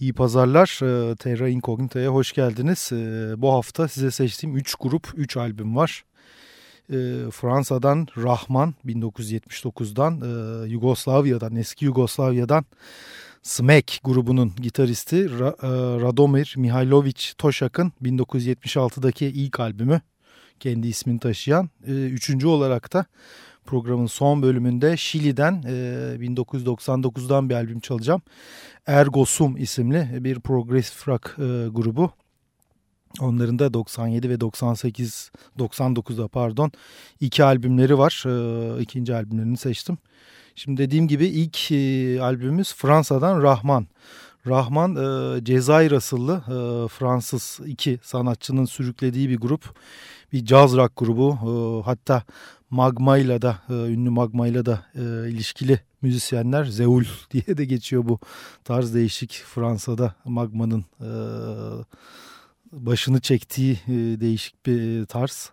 İyi pazarlar. Ee, Terra Incognita'ya hoş geldiniz. Ee, bu hafta size seçtiğim 3 grup, 3 albüm var. Ee, Fransa'dan Rahman 1979'dan, e, Yugoslavya'dan, eski Yugoslavya'dan Smek grubunun gitaristi e, Radomir Mihailovic Toşak'ın 1976'daki ilk albümü kendi ismini taşıyan. Üçüncü olarak da programın son bölümünde Şili'den e, 1999'dan bir albüm çalacağım. Ergo Sum isimli bir progressive rock e, grubu. Onların da 97 ve 98 99'da pardon iki albümleri var. E, ikinci albümlerini seçtim. Şimdi dediğim gibi ilk e, albümümüz Fransa'dan Rahman. Rahman e, Cezayir asıllı e, Fransız iki sanatçının sürüklediği bir grup. Bir caz rock grubu. E, hatta Magma'yla da e, ünlü Magma'yla da e, ilişkili müzisyenler Zeul diye de geçiyor bu tarz değişik Fransa'da Magma'nın e, başını çektiği değişik bir tarz.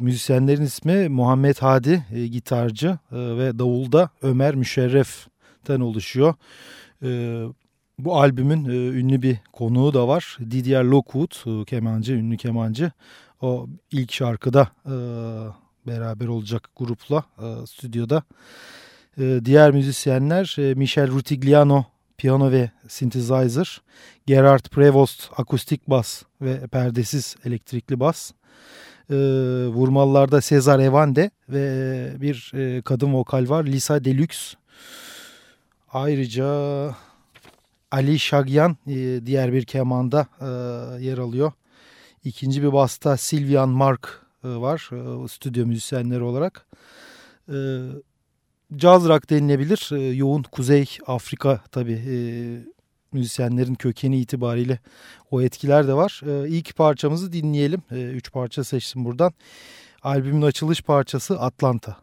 Müzisyenlerin ismi Muhammed Hadi gitarcı ve davulda Ömer Müşerref'ten oluşuyor. Bu albümün ünlü bir konuğu da var. Didier Lockwood, kemancı, ünlü kemancı. O ilk şarkıda e, beraber olacak grupla e, stüdyoda. E, diğer müzisyenler e, Michel Rutigliano piyano ve synthesizer, Gerard Prevost akustik bas ve perdesiz elektrikli bas. E, vurmalılarda Cesar Evande ve bir e, kadın vokal var Lisa Deluxe. Ayrıca Ali Şagyan e, diğer bir kemanda e, yer alıyor. İkinci bir basta Silvian Mark e, var e, stüdyo müzisyenleri olarak. E, caz rock denilebilir. Yoğun Kuzey Afrika tabii müzisyenlerin kökeni itibariyle o etkiler de var. İlk parçamızı dinleyelim. Üç parça seçtim buradan. Albümün açılış parçası Atlanta.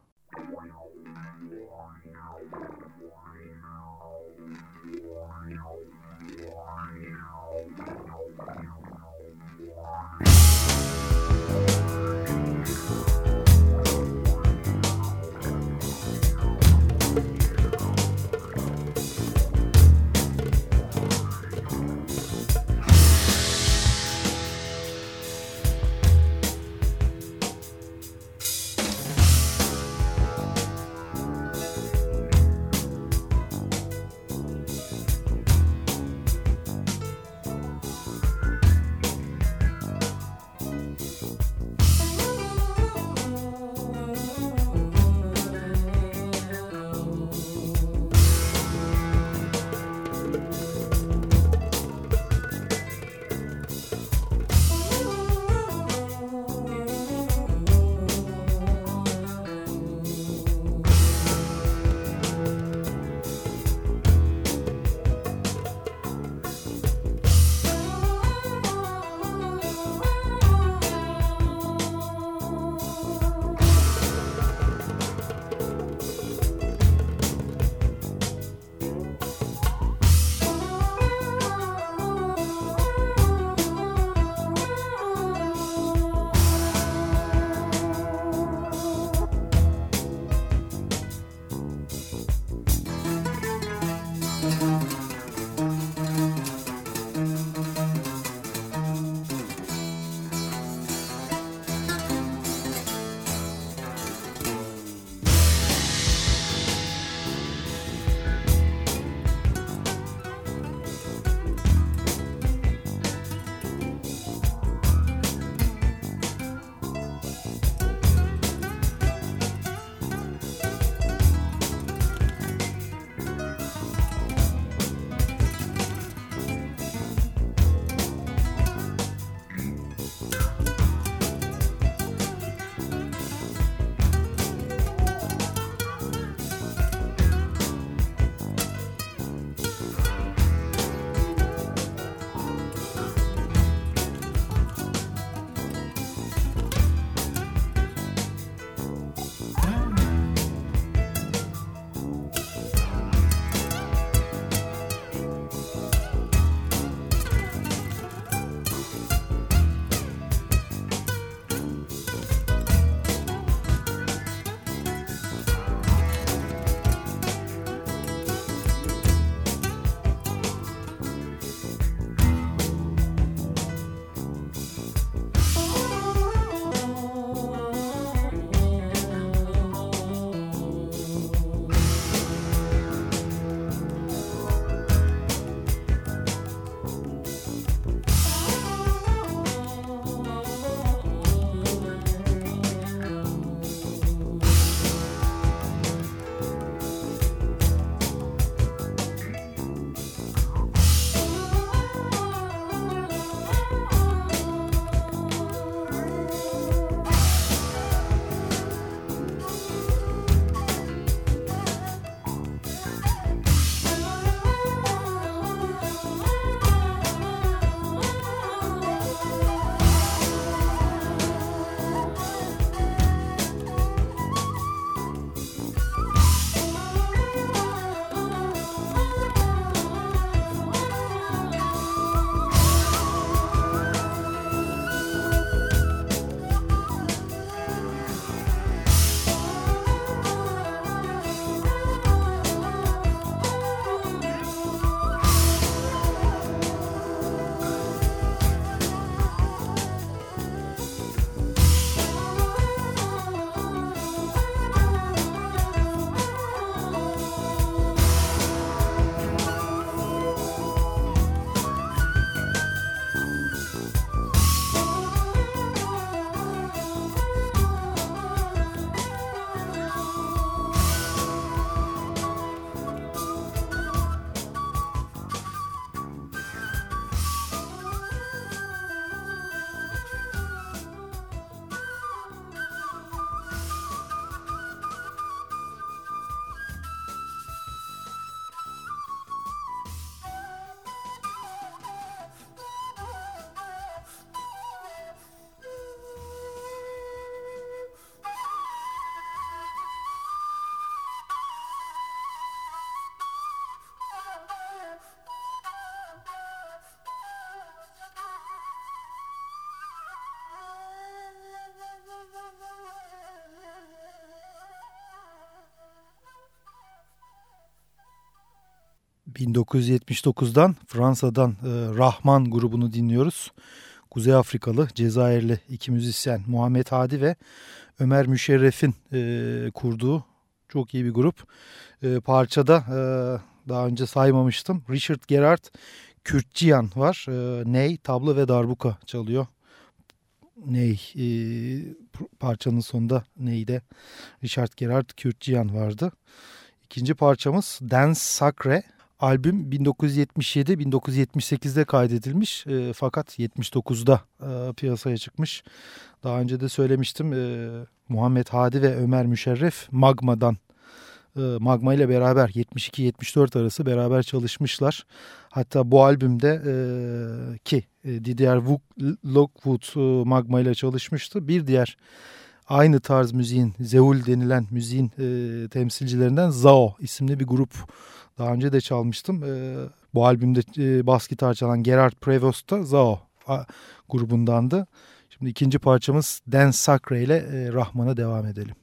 1979'dan Fransa'dan e, Rahman grubunu dinliyoruz. Kuzey Afrikalı, Cezayirli iki müzisyen Muhammed Hadi ve Ömer Müşerref'in e, kurduğu çok iyi bir grup. E, parçada e, daha önce saymamıştım. Richard Gerard Kürtçiyan var. E, ney, tablo ve darbuka çalıyor. Ney e, parçanın sonunda neyde Richard Gerard Kürtçiyan vardı. İkinci parçamız Dance Sacre. Albüm 1977-1978'de kaydedilmiş e, fakat 79'da e, piyasaya çıkmış. Daha önce de söylemiştim e, Muhammed Hadi ve Ömer Müşerref Magma'dan e, Magma ile beraber 72-74 arası beraber çalışmışlar. Hatta bu albümde e, ki e, Didier Lockwood e, Magma ile çalışmıştı. Bir diğer aynı tarz müziğin Zeul denilen müziğin e, temsilcilerinden Zao isimli bir grup daha önce de çalmıştım. E, bu albümde e, bas gitar çalan Gerard Prevost da Zao a, grubundandı. Şimdi ikinci parçamız Dance Sacre ile e, Rahman'a devam edelim.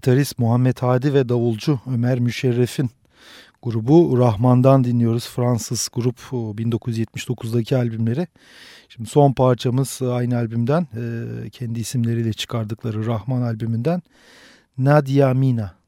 Gitarist Muhammed Hadi ve davulcu Ömer Müşerref'in grubu Rahman'dan dinliyoruz. Fransız grup 1979'daki albümleri. Şimdi son parçamız aynı albümden e, kendi isimleriyle çıkardıkları Rahman albümünden Nadia Mina.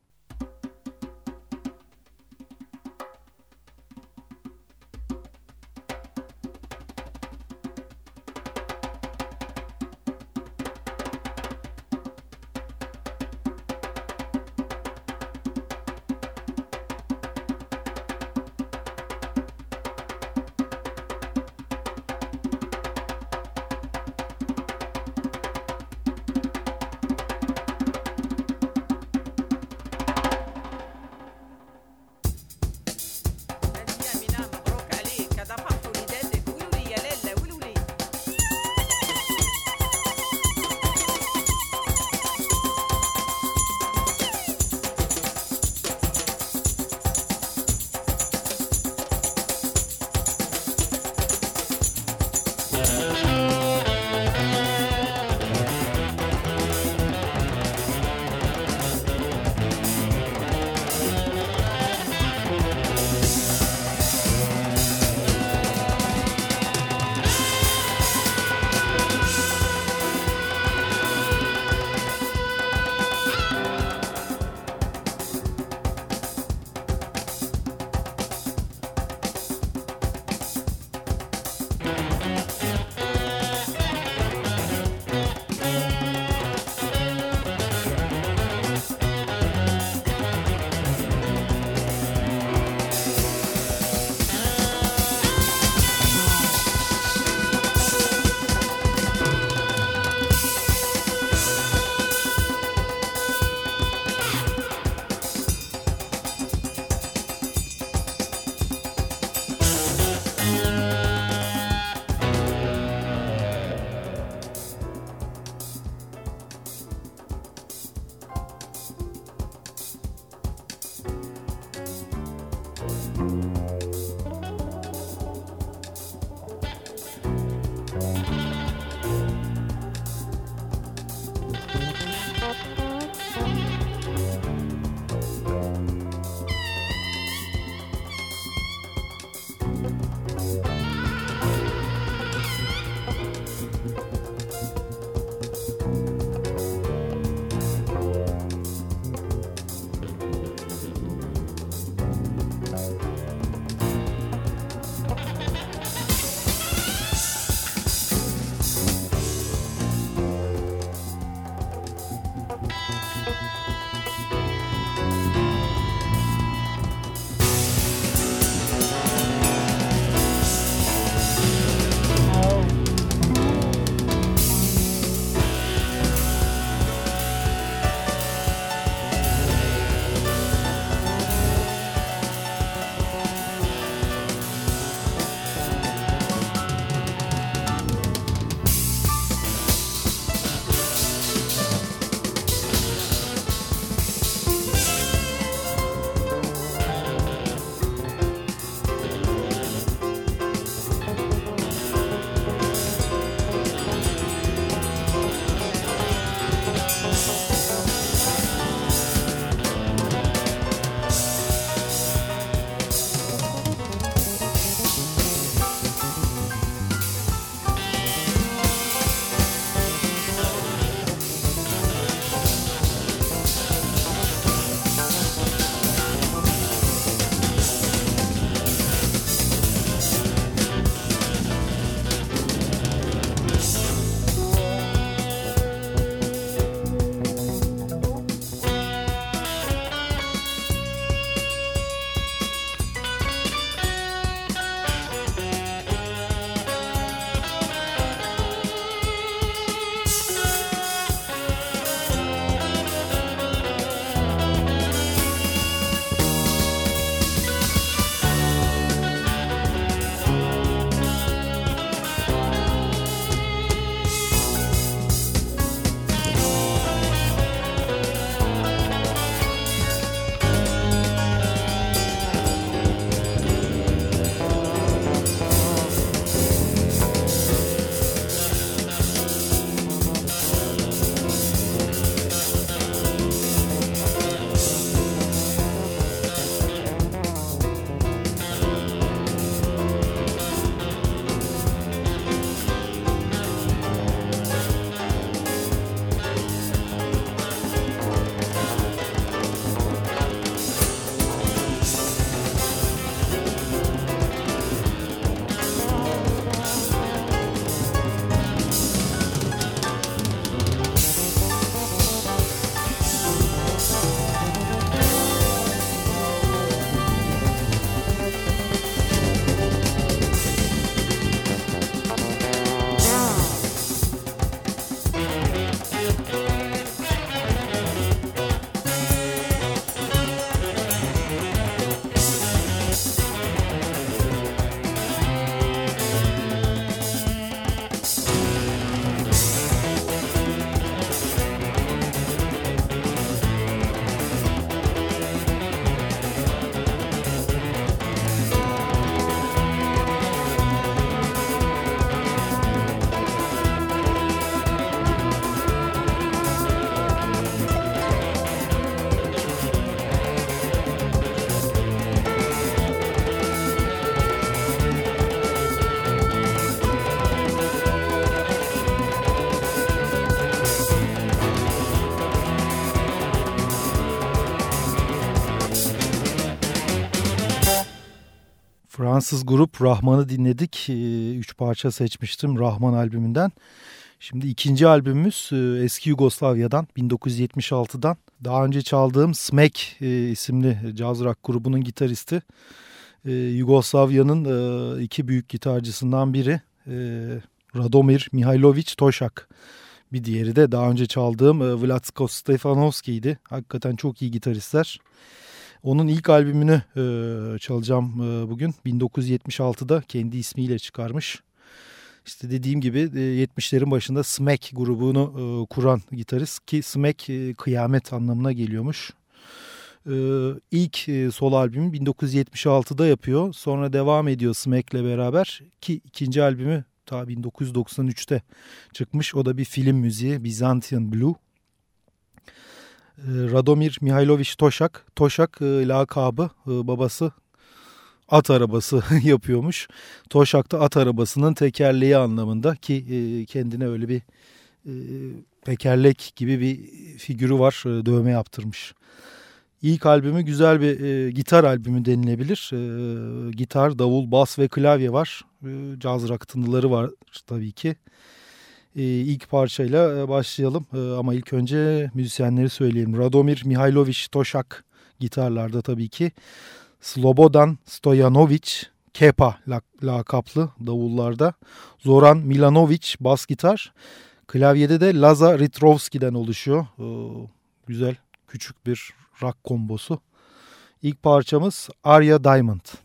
Fransız grup Rahman'ı dinledik. Ee, üç parça seçmiştim Rahman albümünden. Şimdi ikinci albümümüz e, eski Yugoslavya'dan 1976'dan. Daha önce çaldığım Smack e, isimli caz rock grubunun gitaristi. E, Yugoslavya'nın iki büyük gitarcısından biri Radomir Mihailovic Toşak. Bir diğeri de daha önce çaldığım Vlatko Stefanovski'ydi. Hakikaten çok iyi gitaristler. Onun ilk albümünü çalacağım bugün. 1976'da kendi ismiyle çıkarmış. İşte dediğim gibi 70'lerin başında Smack grubunu kuran gitarist ki Smack kıyamet anlamına geliyormuş. İlk solo albümü 1976'da yapıyor. Sonra devam ediyor Smack'le beraber ki ikinci albümü ta 1993'te çıkmış. O da bir film müziği Byzantian Blue. Radomir Mihailovic Toşak. Toşak lakabı babası at arabası yapıyormuş. Toşak'ta at arabasının tekerleği anlamında ki e, kendine öyle bir e, tekerlek gibi bir figürü var e, dövme yaptırmış. İlk albümü güzel bir e, gitar albümü denilebilir. E, gitar, davul, bas ve klavye var. E, caz rock tınıları var tabii ki. E, ilk parçayla e, başlayalım e, ama ilk önce müzisyenleri söyleyelim. Radomir Mihailovic Toşak gitarlarda tabii ki. Slobodan Stojanovic Kepa lakaplı davullarda. Zoran Milanovic bas gitar. Klavyede de Laza Ritrovski'den oluşuyor. Ee, güzel küçük bir rock kombosu. İlk parçamız Arya Diamond.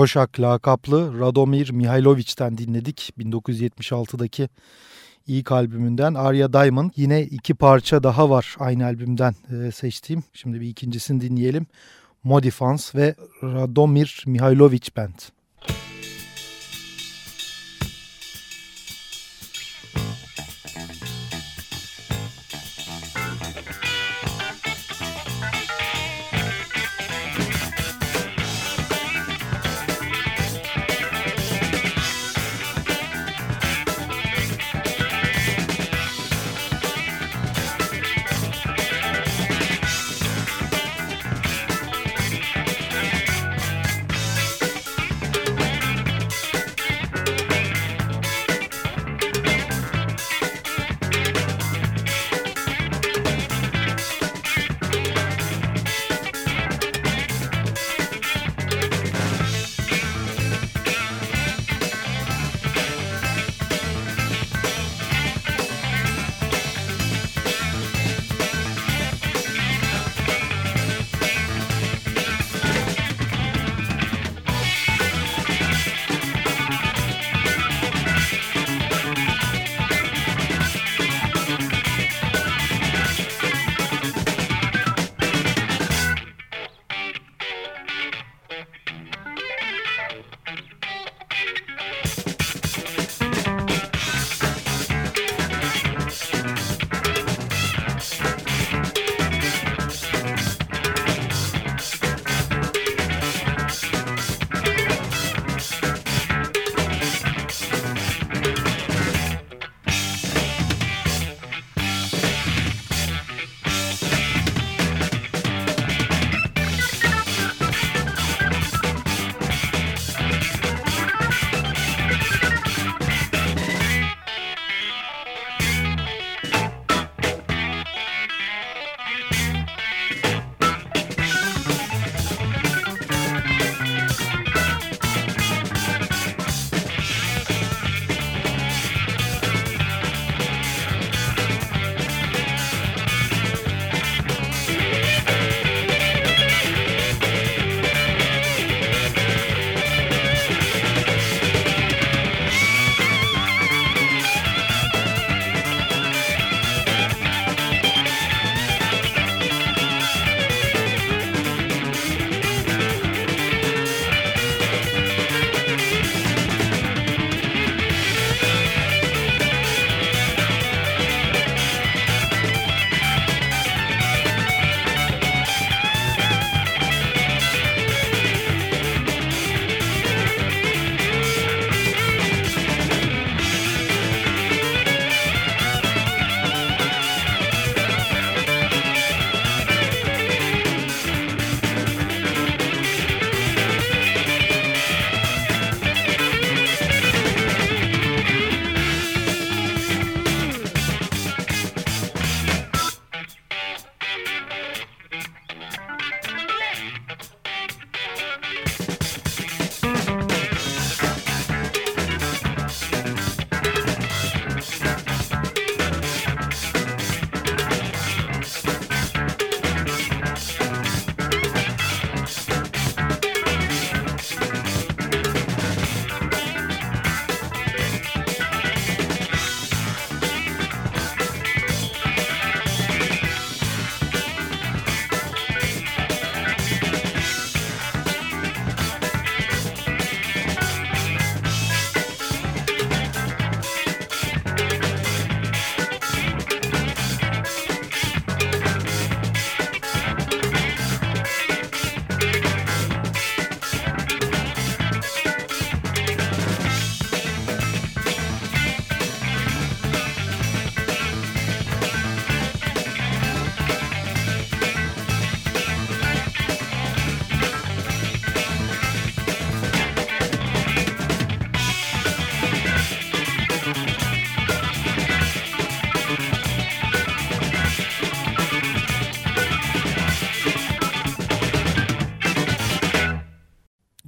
Toşak lakaplı Radomir Mihailovic'ten dinledik. 1976'daki ilk albümünden Arya Diamond. Yine iki parça daha var aynı albümden e, seçtiğim. Şimdi bir ikincisini dinleyelim. Modifans ve Radomir Mihailovic Band.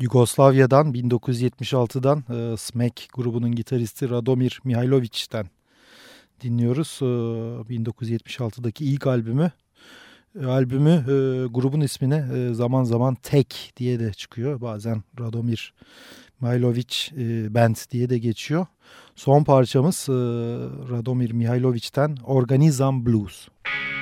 Yugoslavya'dan 1976'dan e, Smack grubunun gitaristi Radomir Mihailovic'ten dinliyoruz. E, 1976'daki ilk albümü E, albümü e, grubun ismine e, zaman zaman Tek diye de çıkıyor. Bazen Radomir Mihailovic e, Band diye de geçiyor. Son parçamız e, Radomir Mihailovic'ten Organizam Blues. Müzik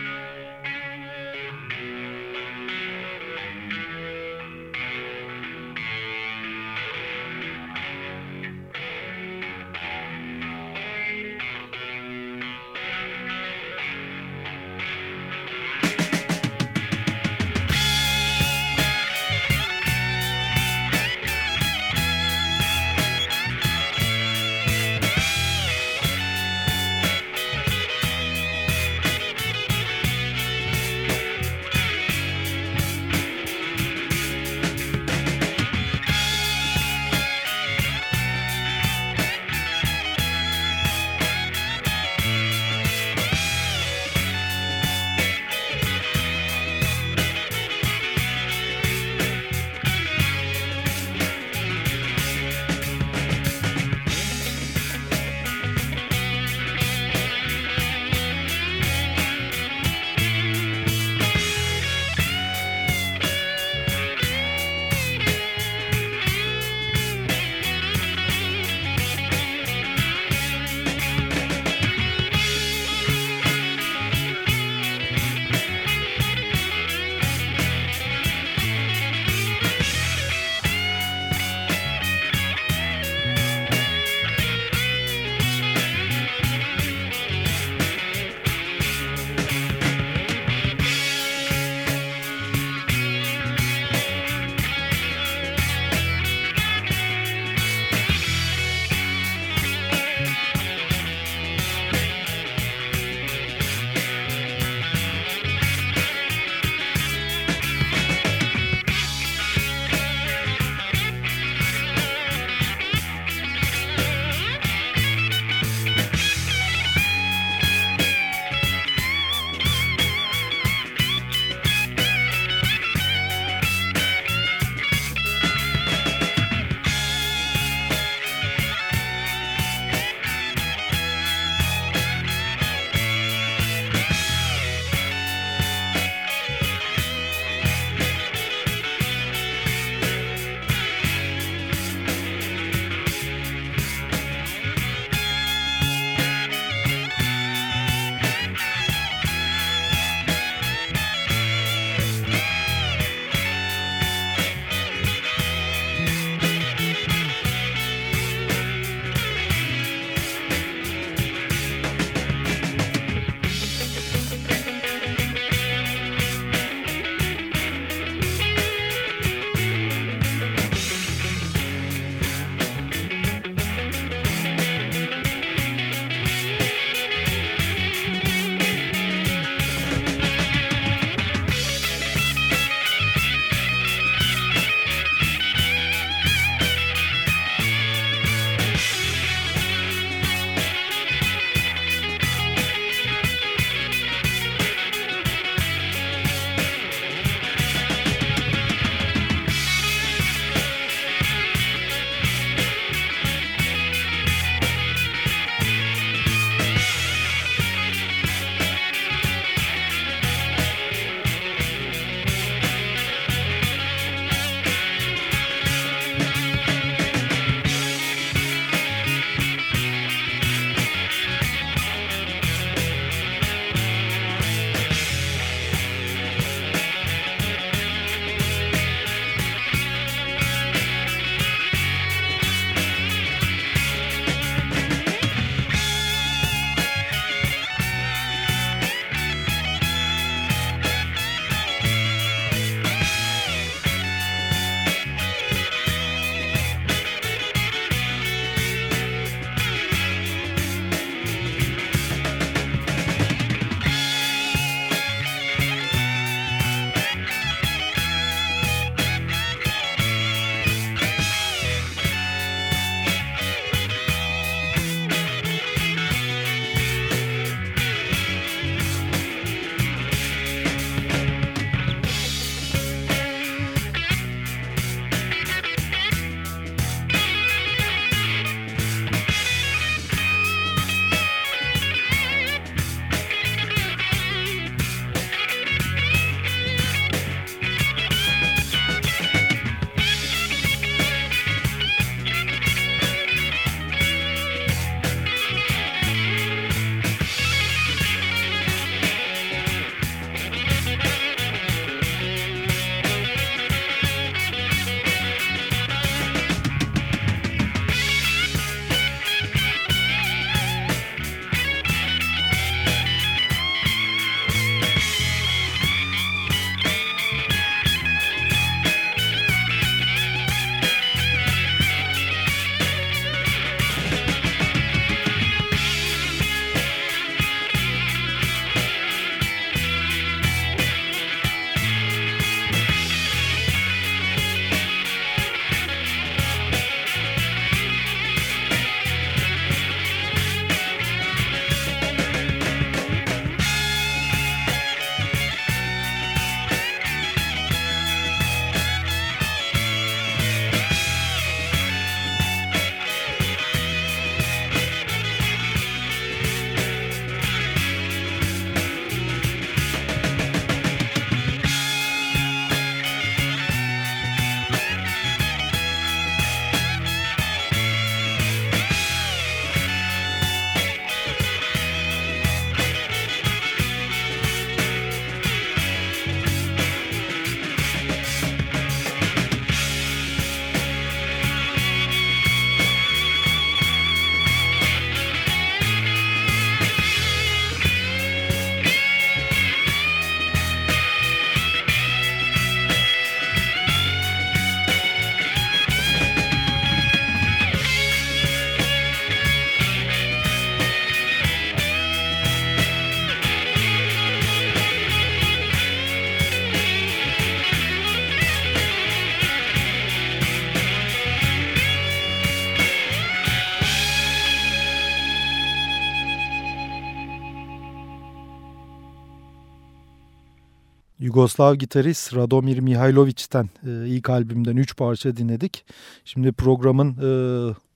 Yugoslav gitarist Radomir Mihailovic'ten e, ilk albümden 3 parça dinledik. Şimdi programın e,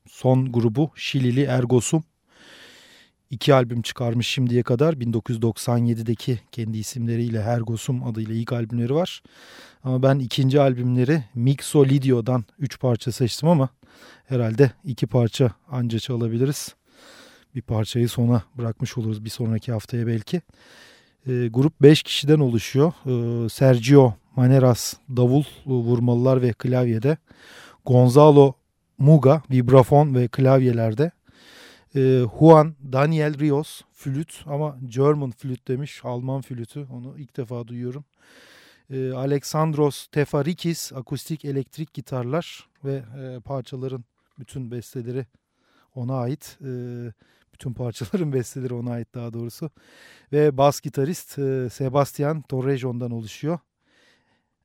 son grubu Şilili Ergosum. İki albüm çıkarmış şimdiye kadar. 1997'deki kendi isimleriyle Ergosum adıyla ilk albümleri var. Ama ben ikinci albümleri Mixolidio'dan 3 parça seçtim ama herhalde iki parça anca çalabiliriz. Bir parçayı sona bırakmış oluruz bir sonraki haftaya belki. E, grup 5 kişiden oluşuyor. E, Sergio Maneras davul, vurmalılar ve klavyede. Gonzalo Muga vibrafon ve klavyelerde. E, Juan Daniel Rios flüt ama German flüt demiş. Alman flütü onu ilk defa duyuyorum. E, Alexandros Tefarikis akustik elektrik gitarlar ve e, parçaların bütün besteleri ona ait. E, bütün parçaların besteleri ona ait daha doğrusu. Ve bas gitarist e, Sebastian Torrejon'dan oluşuyor.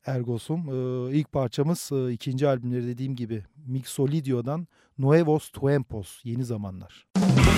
Ergosum. E, ilk parçamız e, ikinci albümleri dediğim gibi Mixolidio'dan Nuevos Tiempos, Yeni Zamanlar. Müzik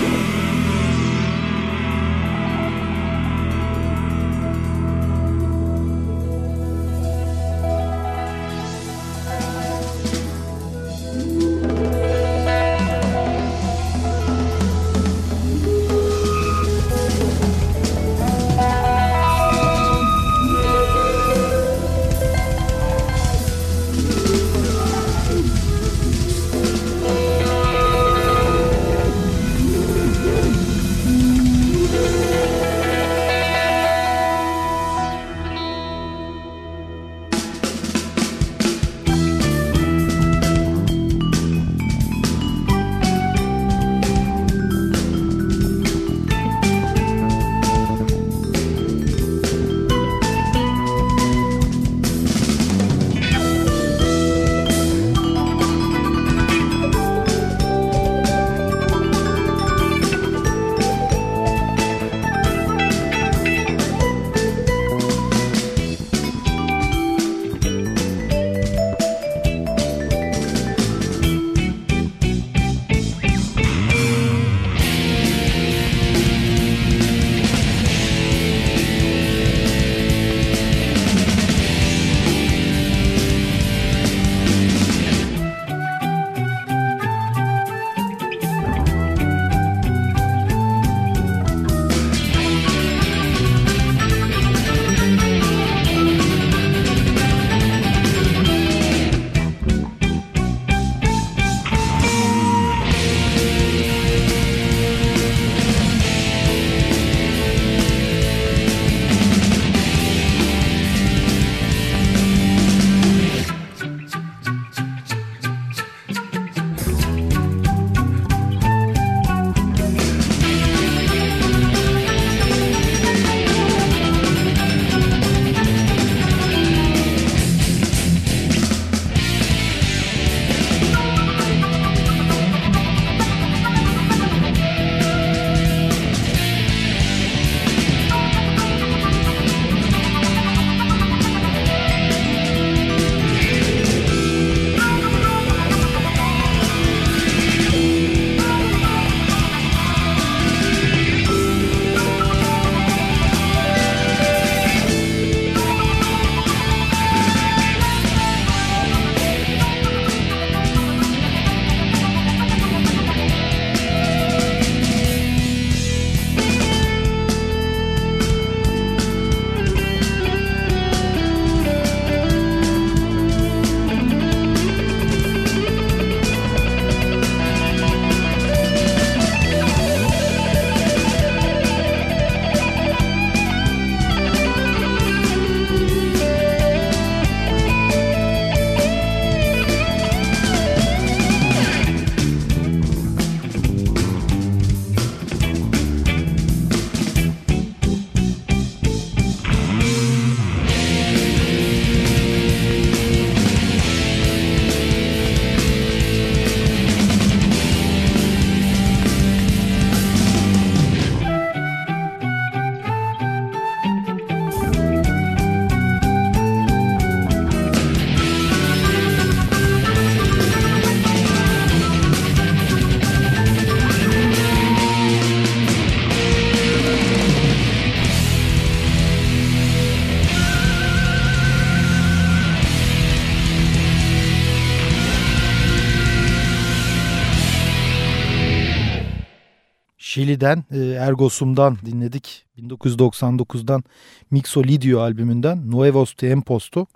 Şili'den e, Ergosum'dan dinledik. 1999'dan Mixolidio albümünden Nuevos Tiempos'tu.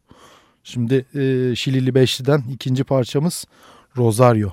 Şimdi e, Şilili Beşli'den ikinci parçamız Rosario.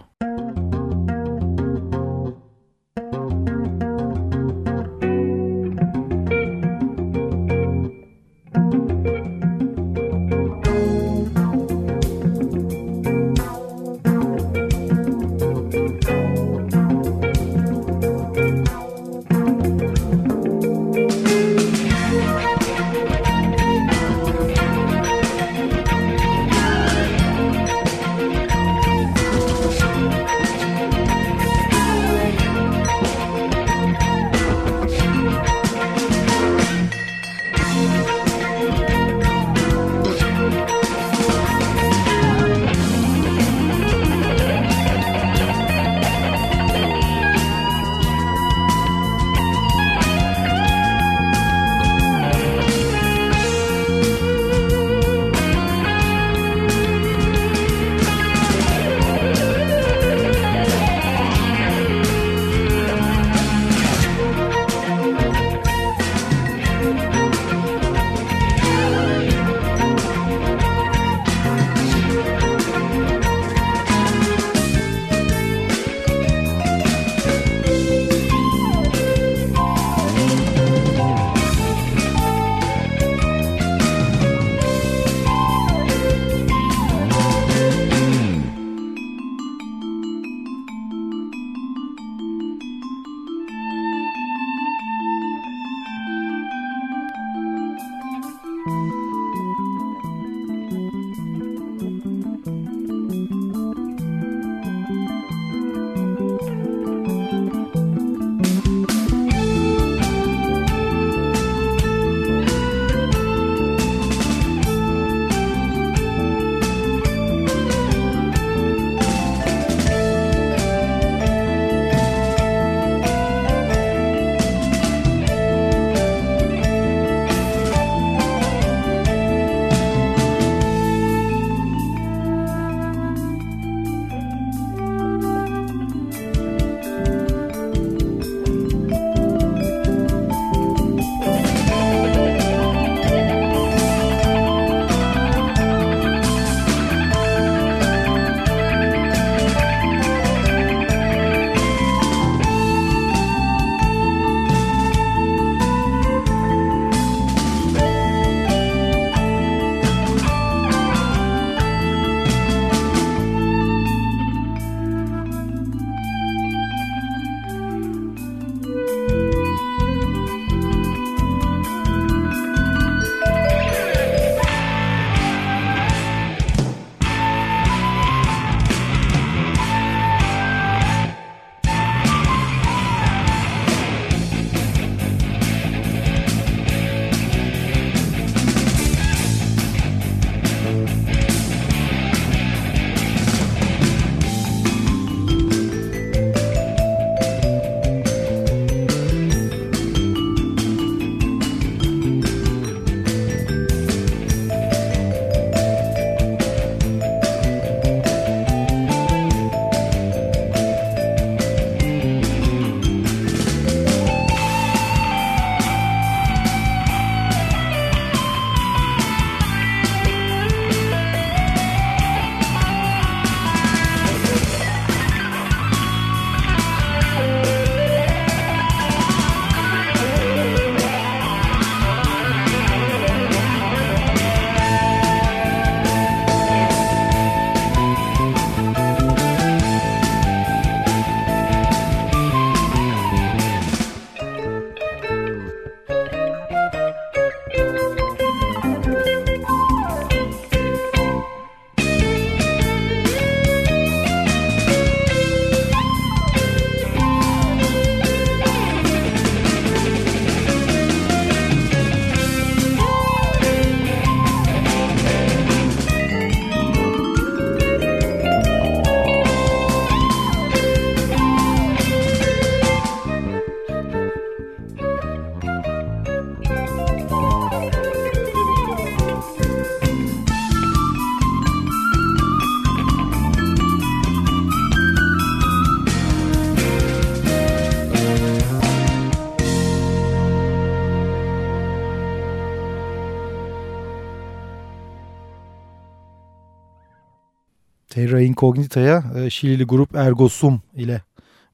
Terra Incognita'ya e, Şilili grup Ergo Sum ile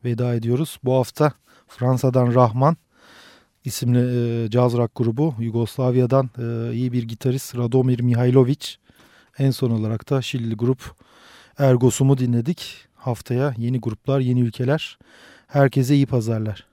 veda ediyoruz. Bu hafta Fransa'dan Rahman isimli e, caz rock grubu, Yugoslavya'dan e, iyi bir gitarist Radomir Mihailovic, en son olarak da Şilili grup Ergo Sum'u dinledik. Haftaya yeni gruplar, yeni ülkeler. Herkese iyi pazarlar.